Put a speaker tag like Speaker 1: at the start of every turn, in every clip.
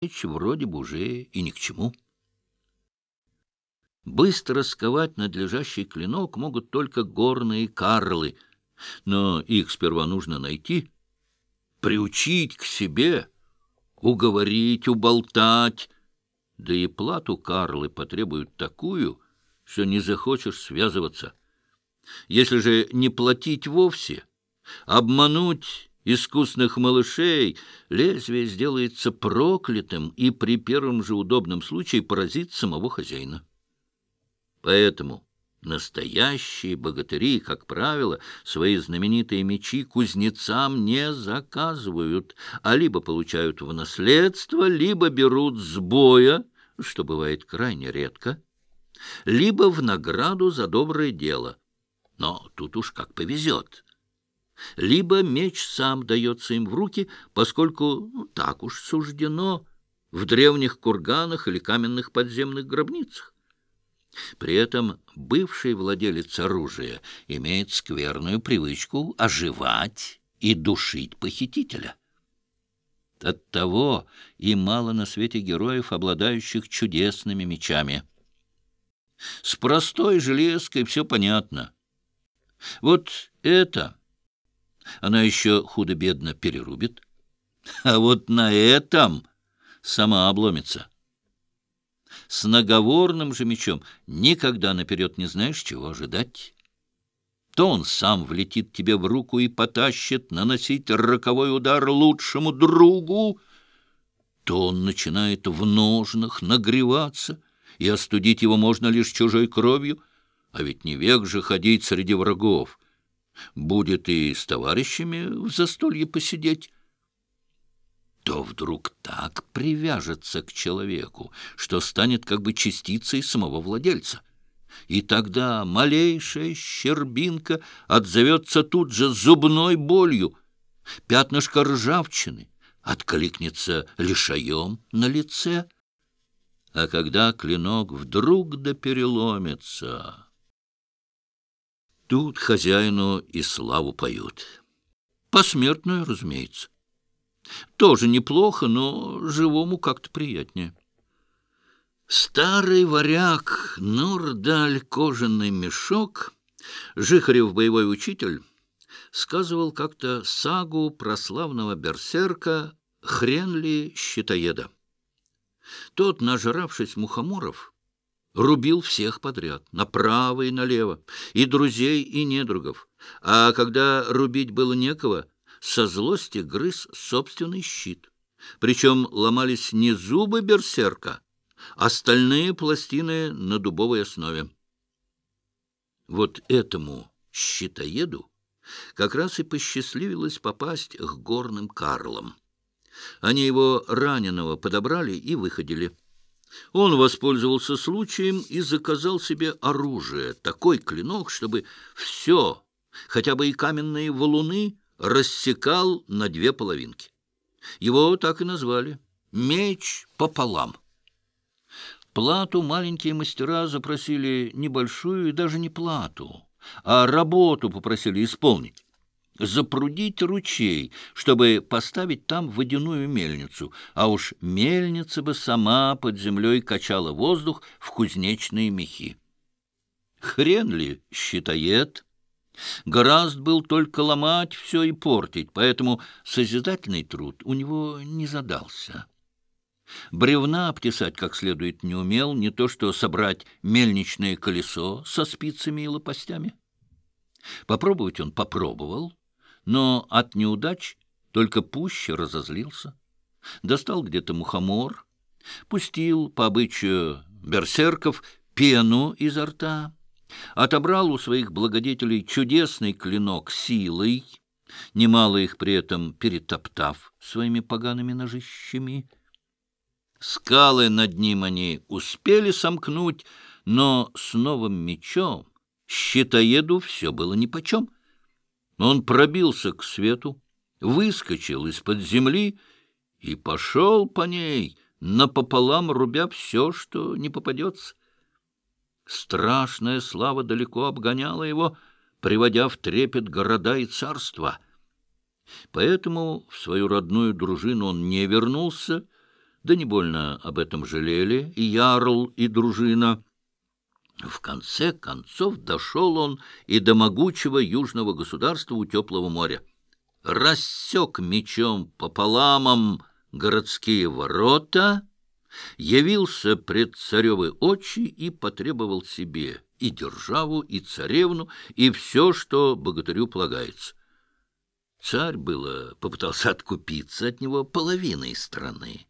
Speaker 1: меч вроде бы уже и ни к чему. Быстро сковать надлежащий клинок могут только горные карлы, но их сперва нужно найти, приучить к себе, уговорить, уболтать, да и плату карлы потребуют такую, что не захочешь связываться. Если же не платить вовсе, обмануть искусных малышей, лезвие сделается проклятым и при первом же удобном случае поразит самого хозяина. Поэтому настоящие богатыри, как правило, свои знаменитые мечи кузнецам не заказывают, а либо получают в наследство, либо берут с боя, что бывает крайне редко, либо в награду за доброе дело. Но тут уж как повезет либо меч сам дается им в руки, поскольку ну, так уж суждено в древних курганах или каменных подземных гробницах. При этом бывший владелец оружия имеет скверную привычку оживать и душить похитителя. Оттого и мало на свете героев, обладающих чудесными мечами. С простой железкой все понятно. Вот это она еще худо-бедно перерубит. А вот на этом сама обломится. С наговорным же мечом никогда наперед не знаешь, чего ожидать. То он сам влетит тебе в руку и потащит наносить роковой удар лучшему другу, то он начинает в ножнах нагреваться, и остудить его можно лишь чужой кровью, а ведь не век же ходить среди врагов будет и с товарищами в застолье посидеть, то вдруг так привяжется к человеку, что станет как бы частицей самого владельца. И тогда малейшая щербинка отзовется тут же зубной болью, пятнышко ржавчины откликнется лишаем на лице. А когда клинок вдруг да переломится... Тут хозяину и славу поют. Посмертную, разумеется. Тоже неплохо, но живому как-то приятнее. Старый варяг Нурдаль кожаный мешок, Жихарев боевой учитель, сказывал как-то сагу про славного берсерка Хренли Щитоеда. Тот, нажравшись мухоморов, рубил всех подряд, направо и налево, и друзей, и недругов. А когда рубить было некого, со злости грыз собственный щит. Причем ломались не зубы берсерка, а стальные пластины на дубовой основе. Вот этому щитоеду как раз и посчастливилось попасть к горным карлам. Они его раненого подобрали и выходили. Он воспользовался случаем и заказал себе оружие, такой клинок, чтобы все, хотя бы и каменные валуны, рассекал на две половинки. Его так и назвали — «Меч пополам». Плату маленькие мастера запросили небольшую и даже не плату, а работу попросили исполнить запрудить ручей, чтобы поставить там водяную мельницу, а уж мельница бы сама под землей качала воздух в кузнечные мехи. Хрен ли считает? Гораздо был только ломать все и портить, поэтому созидательный труд у него не задался. Бревна обтесать как следует не умел, не то что собрать мельничное колесо со спицами и лопастями. Попробовать он попробовал — но от неудач только пуще разозлился. Достал где-то мухомор, пустил по обычаю берсерков пену изо рта, отобрал у своих благодетелей чудесный клинок силой, немало их при этом перетоптав своими погаными ножищами. Скалы над ним они успели сомкнуть, но с новым мечом щитоеду все было нипочем — он пробился к свету, выскочил из-под земли и пошел по ней, напополам рубя все, что не попадется. Страшная слава далеко обгоняла его, приводя в трепет города и царства. Поэтому в свою родную дружину он не вернулся, Да не больно об этом жалели и Ярл, и дружина. В конце концов дошел он и до могучего южного государства у теплого моря. Рассек мечом пополамом городские ворота, явился пред царевы очи и потребовал себе и державу, и царевну, и все, что богатырю полагается. Царь было попытался откупиться от него половиной страны.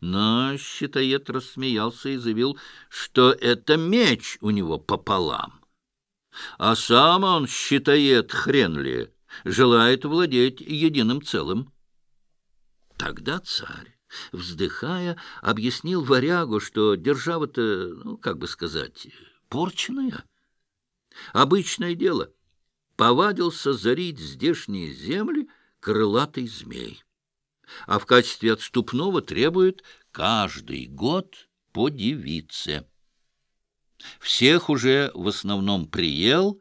Speaker 1: Но щитоед рассмеялся и заявил, что это меч у него пополам. А сам он, щитоед хрен ли, желает владеть единым целым. Тогда царь, вздыхая, объяснил варягу, что держава-то, ну, как бы сказать, порченная. Обычное дело. Повадился зарить здешние земли крылатый змей а в качестве отступного требует каждый год по девице. Всех уже в основном приел,